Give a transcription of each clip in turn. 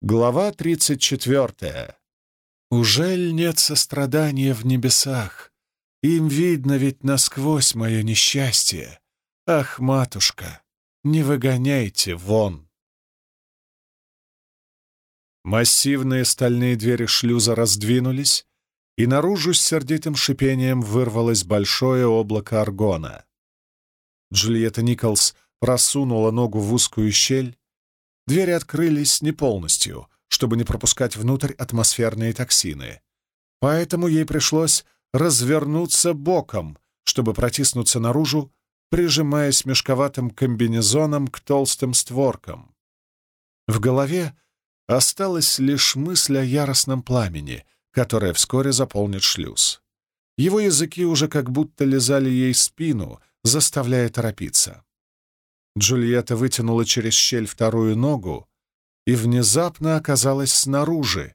Глава 34. «Ужель нет сострадания в небесах? Им видно ведь насквозь мое несчастье. Ах, матушка, не выгоняйте вон!» Массивные стальные двери шлюза раздвинулись, и наружу с сердитым шипением вырвалось большое облако аргона. Джульетта Николс просунула ногу в узкую щель, Двери открылись не полностью, чтобы не пропускать внутрь атмосферные токсины. Поэтому ей пришлось развернуться боком, чтобы протиснуться наружу, прижимаясь мешковатым комбинезоном к толстым створкам. В голове осталась лишь мысль о яростном пламени, которое вскоре заполнит шлюз. Его языки уже как будто лизали ей спину, заставляя торопиться. Джульетта вытянула через щель вторую ногу и внезапно оказалась снаружи.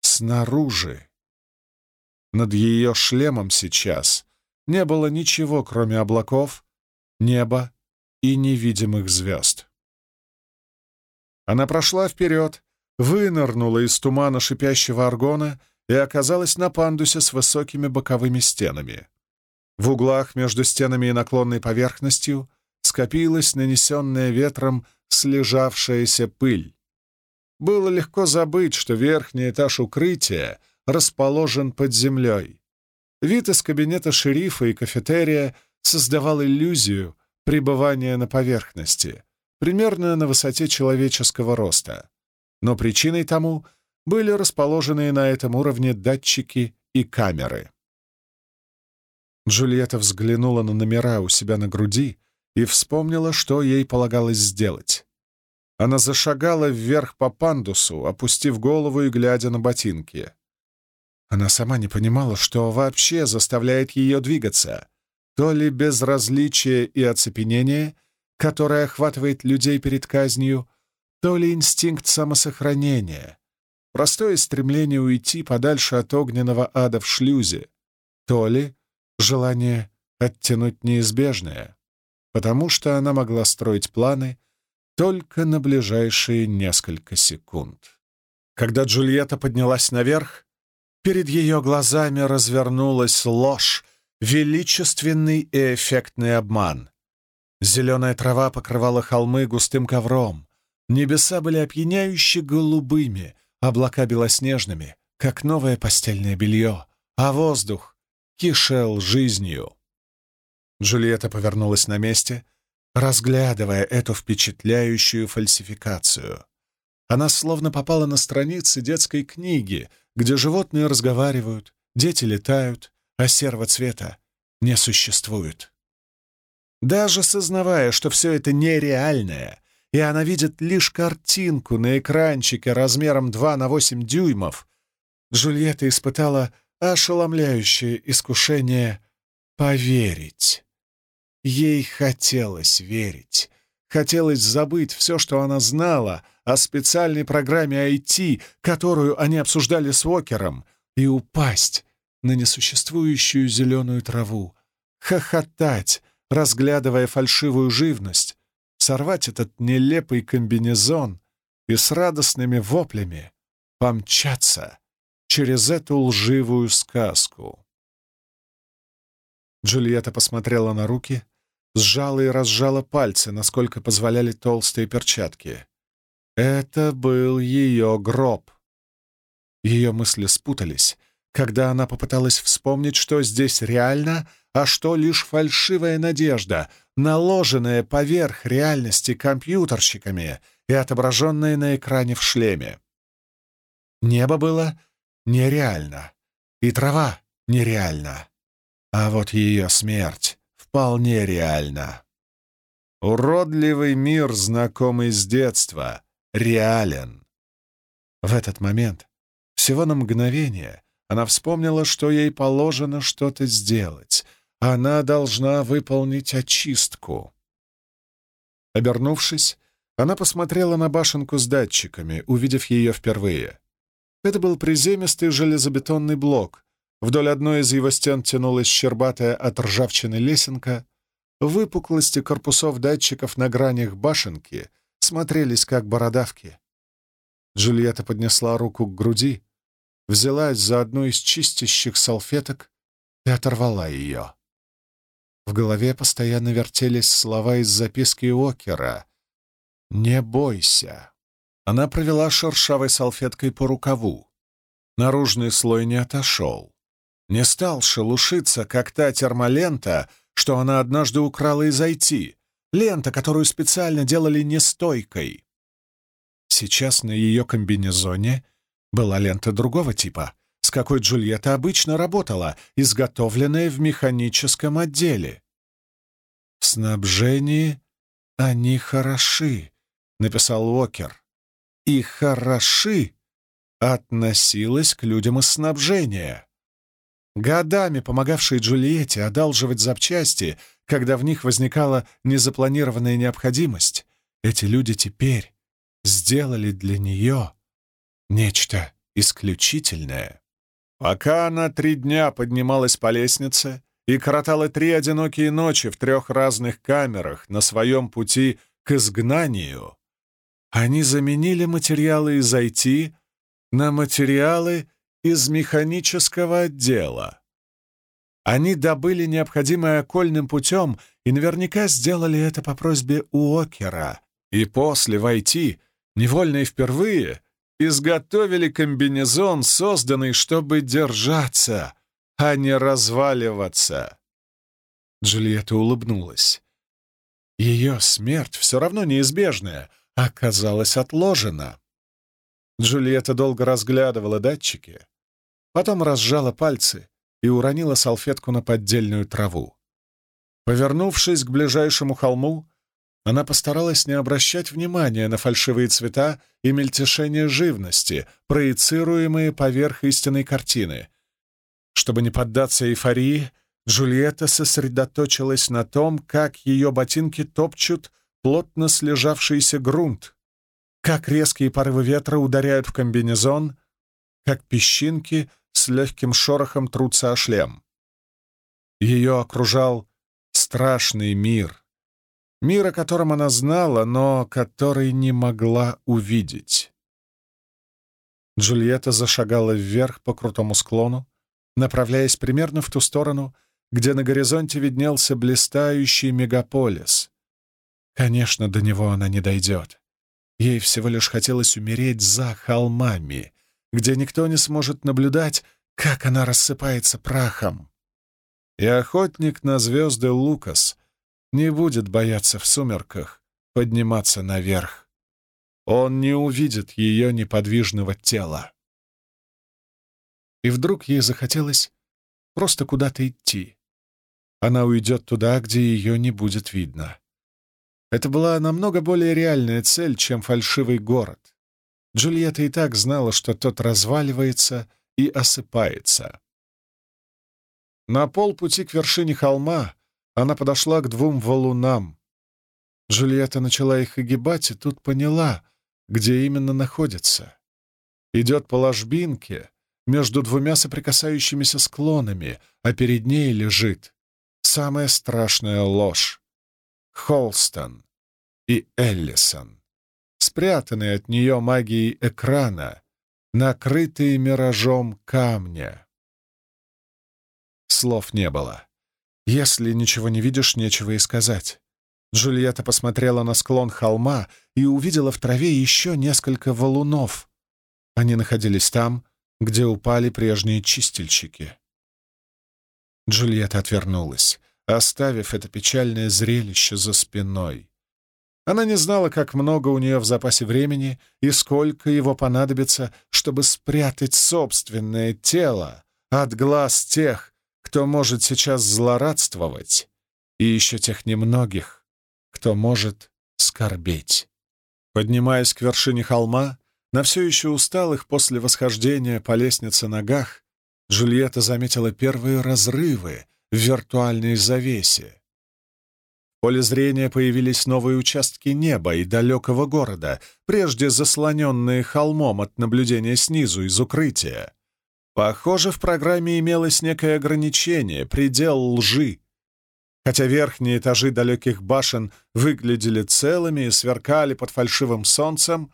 Снаружи. Над ее шлемом сейчас не было ничего, кроме облаков, неба и невидимых звезд. Она прошла вперед, вынырнула из тумана шипящего аргона и оказалась на пандусе с высокими боковыми стенами. В углах между стенами и наклонной поверхностью скопилась нанесенная ветром слежавшаяся пыль. Было легко забыть, что верхний этаж укрытия расположен под землей. Вид из кабинета шерифа и кафетерия создавал иллюзию пребывания на поверхности, примерно на высоте человеческого роста. Но причиной тому были расположенные на этом уровне датчики и камеры. Джульетта взглянула на номера у себя на груди и вспомнила, что ей полагалось сделать. Она зашагала вверх по пандусу, опустив голову и глядя на ботинки. Она сама не понимала, что вообще заставляет ее двигаться. То ли безразличие и оцепенение, которое охватывает людей перед казнью, то ли инстинкт самосохранения, простое стремление уйти подальше от огненного ада в шлюзе, то ли желание оттянуть неизбежное потому что она могла строить планы только на ближайшие несколько секунд. Когда Джульетта поднялась наверх, перед ее глазами развернулась ложь, величественный и эффектный обман. Зеленая трава покрывала холмы густым ковром, небеса были опьяняюще голубыми, облака белоснежными, как новое постельное белье, а воздух кишел жизнью. Джульетта повернулась на месте, разглядывая эту впечатляющую фальсификацию. Она словно попала на страницы детской книги, где животные разговаривают, дети летают, а серого цвета не существует. Даже сознавая, что все это нереальное, и она видит лишь картинку на экранчике размером 2 на 8 дюймов, Джульетта испытала ошеломляющее искушение поверить. Ей хотелось верить. Хотелось забыть все, что она знала о специальной программе IT, которую они обсуждали с Уокером, и упасть на несуществующую зеленую траву, хохотать, разглядывая фальшивую живность, сорвать этот нелепый комбинезон и с радостными воплями помчаться через эту лживую сказку. Джульетта посмотрела на руки, сжала и разжала пальцы, насколько позволяли толстые перчатки. Это был ее гроб. Ее мысли спутались, когда она попыталась вспомнить, что здесь реально, а что лишь фальшивая надежда, наложенная поверх реальности компьютерщиками и отображенная на экране в шлеме. Небо было нереально, и трава нереальна, а вот ее смерть вполне реально. Уродливый мир, знакомый с детства, реален. В этот момент, всего на мгновение, она вспомнила, что ей положено что-то сделать. Она должна выполнить очистку. Обернувшись, она посмотрела на башенку с датчиками, увидев ее впервые. Это был приземистый железобетонный блок, Вдоль одной из его стен тянулась щербатая от ржавчины лесенка. Выпуклости корпусов датчиков на гранях башенки смотрелись как бородавки. Джульетта поднесла руку к груди, взялась за одну из чистящих салфеток и оторвала ее. В голове постоянно вертелись слова из записки Окера. «Не бойся». Она провела шершавой салфеткой по рукаву. Наружный слой не отошел. Не стал шелушиться, как та термолента, что она однажды украла из IT. Лента, которую специально делали нестойкой. Сейчас на ее комбинезоне была лента другого типа, с какой Джульетта обычно работала, изготовленная в механическом отделе. «В снабжении они хороши», — написал Уокер. «И хороши» относилась к людям из снабжения. Годами помогавшие Джульетте одалживать запчасти, когда в них возникала незапланированная необходимость, эти люди теперь сделали для нее нечто исключительное. Пока она три дня поднималась по лестнице и коротала три одинокие ночи в трех разных камерах на своем пути к изгнанию, они заменили материалы из IT на материалы из механического отдела. Они добыли необходимое окольным путем и наверняка сделали это по просьбе Уокера. И после войти, невольно и впервые, изготовили комбинезон, созданный, чтобы держаться, а не разваливаться. Джульетта улыбнулась. Ее смерть, все равно неизбежная, оказалась отложена. Джульетта долго разглядывала датчики, потом разжала пальцы и уронила салфетку на поддельную траву. Повернувшись к ближайшему холму, она постаралась не обращать внимания на фальшивые цвета и мельтешение живности, проецируемые поверх истинной картины. Чтобы не поддаться эйфории, Джульетта сосредоточилась на том, как ее ботинки топчут плотно слежавшийся грунт, как резкие порывы ветра ударяют в комбинезон, как песчинки с легким шорохом трутся о шлем. Ее окружал страшный мир. Мир, о котором она знала, но который не могла увидеть. Джульетта зашагала вверх по крутому склону, направляясь примерно в ту сторону, где на горизонте виднелся блистающий мегаполис. Конечно, до него она не дойдет. Ей всего лишь хотелось умереть за холмами, где никто не сможет наблюдать, как она рассыпается прахом. И охотник на звезды Лукас не будет бояться в сумерках подниматься наверх. Он не увидит ее неподвижного тела. И вдруг ей захотелось просто куда-то идти. Она уйдет туда, где ее не будет видно. Это была намного более реальная цель, чем фальшивый город. Джульетта и так знала, что тот разваливается и осыпается. На полпути к вершине холма она подошла к двум валунам. Джульетта начала их огибать и тут поняла, где именно находится. Идет по ложбинке между двумя соприкасающимися склонами, а перед ней лежит самая страшная ложь. Холстон и Эллисон, спрятанные от нее магией экрана, накрытые миражом камня. Слов не было. Если ничего не видишь, нечего и сказать. Джульетта посмотрела на склон холма и увидела в траве еще несколько валунов. Они находились там, где упали прежние чистильщики. Джульетта отвернулась оставив это печальное зрелище за спиной. Она не знала, как много у нее в запасе времени и сколько его понадобится, чтобы спрятать собственное тело от глаз тех, кто может сейчас злорадствовать, и еще тех немногих, кто может скорбеть. Поднимаясь к вершине холма, на все еще усталых после восхождения по лестнице ногах, Джульетта заметила первые разрывы в виртуальной завесе. Поле зрения появились новые участки неба и далекого города, прежде заслоненные холмом от наблюдения снизу из укрытия. Похоже, в программе имелось некое ограничение, предел лжи. Хотя верхние этажи далеких башен выглядели целыми и сверкали под фальшивым солнцем,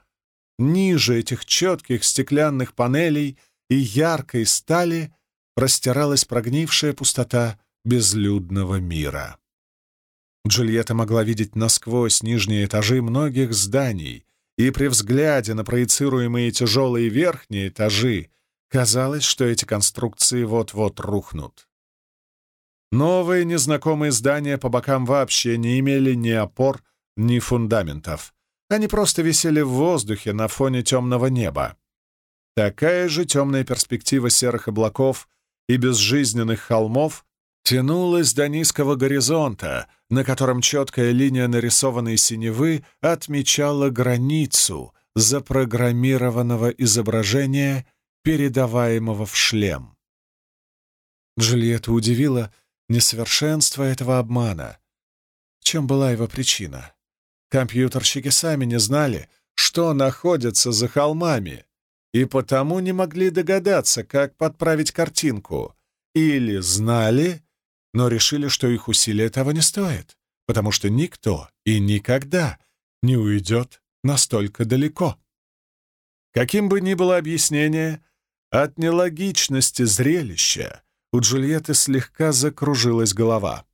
ниже этих четких стеклянных панелей и яркой стали простиралась прогнившая пустота безлюдного мира. Джульетта могла видеть насквозь нижние этажи многих зданий, и при взгляде на проецируемые тяжелые верхние этажи казалось, что эти конструкции вот-вот рухнут. Новые незнакомые здания по бокам вообще не имели ни опор, ни фундаментов. Они просто висели в воздухе на фоне темного неба. Такая же темная перспектива серых облаков и безжизненных холмов тянулась до низкого горизонта, на котором четкая линия нарисованной синевы отмечала границу запрограммированного изображения, передаваемого в шлем. Джульетта удивила несовершенство этого обмана. В чем была его причина? Компьютерщики сами не знали, что находится за холмами, и потому не могли догадаться, как подправить картинку. Или знали, но решили, что их усилия того не стоят, потому что никто и никогда не уйдет настолько далеко. Каким бы ни было объяснение, от нелогичности зрелища у Джульетты слегка закружилась голова.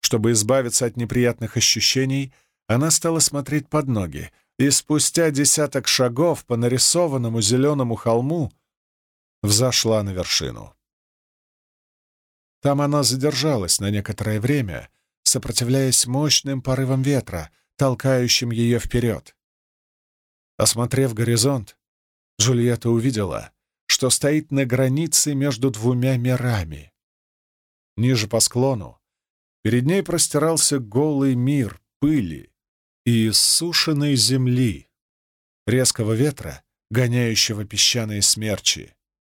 Чтобы избавиться от неприятных ощущений, она стала смотреть под ноги, и спустя десяток шагов по нарисованному зеленому холму взошла на вершину. Там она задержалась на некоторое время, сопротивляясь мощным порывам ветра, толкающим ее вперед. Осмотрев горизонт, Джульетта увидела, что стоит на границе между двумя мирами. Ниже по склону перед ней простирался голый мир пыли и иссушенной земли, резкого ветра, гоняющего песчаные смерчи,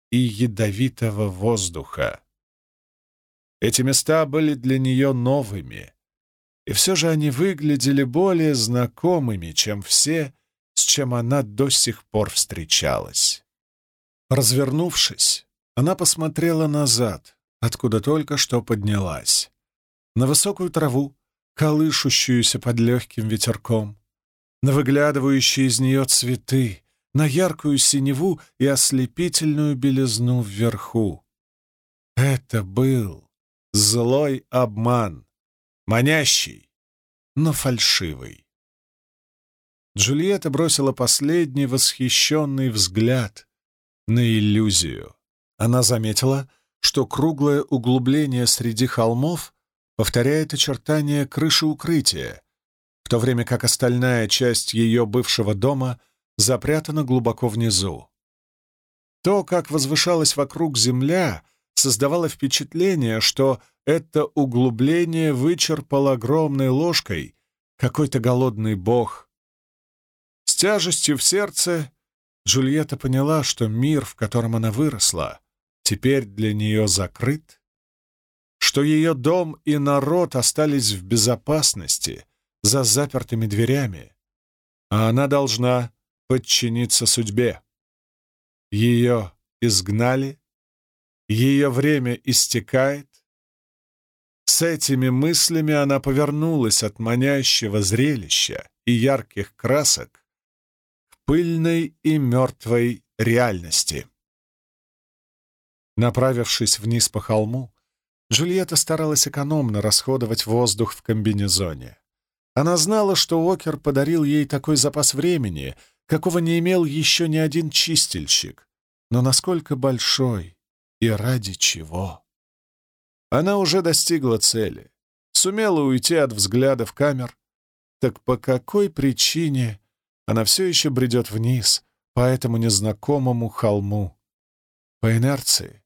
и ядовитого воздуха. Эти места были для нее новыми, и все же они выглядели более знакомыми, чем все, с чем она до сих пор встречалась. Развернувшись, она посмотрела назад, откуда только что поднялась, на высокую траву, колышущуюся под легким ветерком, на выглядывающие из нее цветы, на яркую синеву и ослепительную белизну вверху. Это был Злой обман. Манящий, но фальшивый. Джульетта бросила последний восхищенный взгляд на иллюзию. Она заметила, что круглое углубление среди холмов повторяет очертания крыши укрытия, в то время как остальная часть ее бывшего дома запрятана глубоко внизу. То, как возвышалась вокруг земля, создавало впечатление, что это углубление вычерпал огромной ложкой какой-то голодный бог. С тяжестью в сердце Джульетта поняла, что мир, в котором она выросла, теперь для нее закрыт, что ее дом и народ остались в безопасности за запертыми дверями, а она должна подчиниться судьбе. Ее изгнали, ее время истекает. С этими мыслями она повернулась от манящего зрелища и ярких красок к пыльной и мертвой реальности. Направившись вниз по холму, Джульетта старалась экономно расходовать воздух в комбинезоне. Она знала, что Окер подарил ей такой запас времени, какого не имел еще ни один чистильщик. Но насколько большой и ради чего. Она уже достигла цели, сумела уйти от взглядов камер. Так по какой причине она все еще бредет вниз по этому незнакомому холму? По инерции?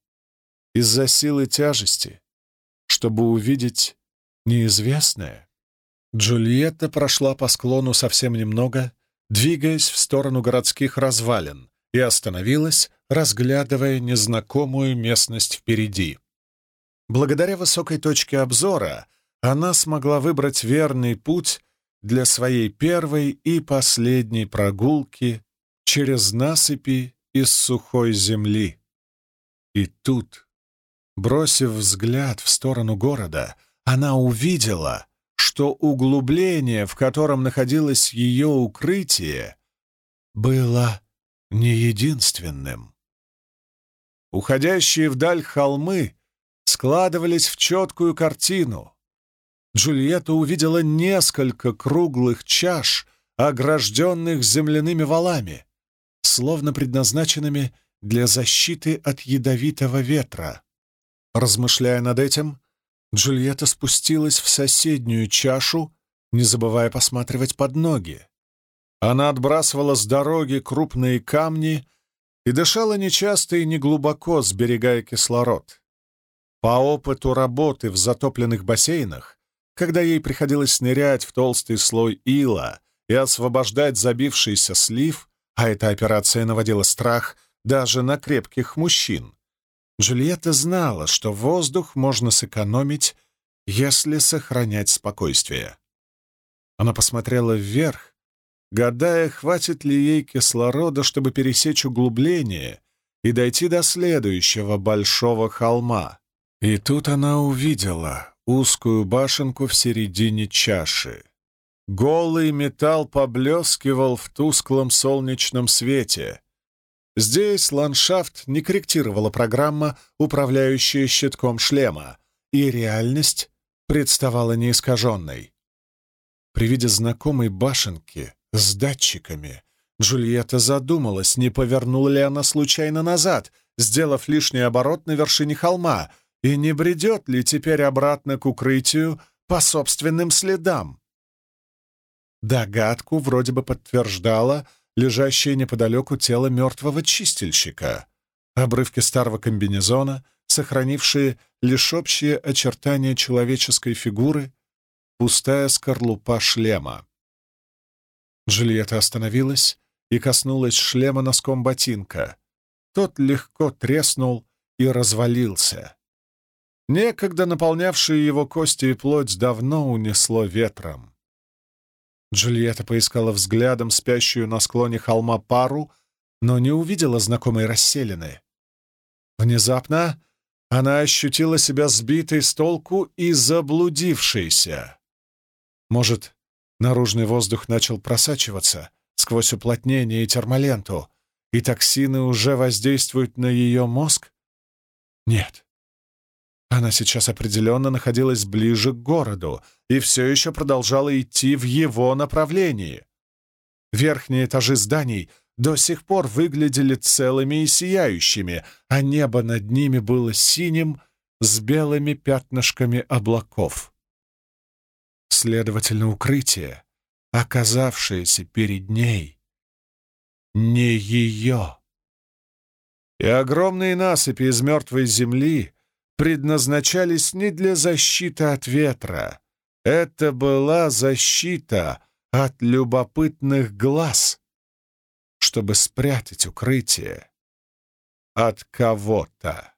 Из-за силы тяжести? Чтобы увидеть неизвестное? Джульетта прошла по склону совсем немного, двигаясь в сторону городских развалин, и остановилась, разглядывая незнакомую местность впереди. Благодаря высокой точке обзора она смогла выбрать верный путь для своей первой и последней прогулки через насыпи из сухой земли. И тут, бросив взгляд в сторону города, она увидела, что углубление, в котором находилось ее укрытие, было не единственным. Уходящие вдаль холмы складывались в четкую картину. Джульетта увидела несколько круглых чаш, огражденных земляными валами, словно предназначенными для защиты от ядовитого ветра. Размышляя над этим, Джульетта спустилась в соседнюю чашу, не забывая посматривать под ноги. Она отбрасывала с дороги крупные камни и дышала нечасто и неглубоко, сберегая кислород. По опыту работы в затопленных бассейнах, когда ей приходилось нырять в толстый слой ила и освобождать забившийся слив, а эта операция наводила страх даже на крепких мужчин, Джульетта знала, что воздух можно сэкономить, если сохранять спокойствие. Она посмотрела вверх, гадая, хватит ли ей кислорода, чтобы пересечь углубление и дойти до следующего большого холма. И тут она увидела узкую башенку в середине чаши. Голый металл поблескивал в тусклом солнечном свете, Здесь ландшафт не корректировала программа, управляющая щитком шлема, и реальность представала неискаженной. При виде знакомой башенки с датчиками Джульетта задумалась, не повернула ли она случайно назад, сделав лишний оборот на вершине холма, и не бредет ли теперь обратно к укрытию по собственным следам. Догадку вроде бы подтверждала — лежащее неподалеку тело мертвого чистильщика, обрывки старого комбинезона, сохранившие лишь общие очертания человеческой фигуры, пустая скорлупа шлема. Джульетта остановилась и коснулась шлема носком ботинка. Тот легко треснул и развалился. Некогда наполнявшие его кости и плоть давно унесло ветром. Джульетта поискала взглядом спящую на склоне холма пару, но не увидела знакомой расселины. Внезапно она ощутила себя сбитой с толку и заблудившейся. Может, наружный воздух начал просачиваться сквозь уплотнение и термоленту, и токсины уже воздействуют на ее мозг? Нет. Она сейчас определенно находилась ближе к городу и все еще продолжала идти в его направлении. Верхние этажи зданий до сих пор выглядели целыми и сияющими, а небо над ними было синим с белыми пятнышками облаков. Следовательно, укрытие, оказавшееся перед ней, не ее. И огромные насыпи из мертвой земли предназначались не для защиты от ветра. Это была защита от любопытных глаз, чтобы спрятать укрытие от кого-то.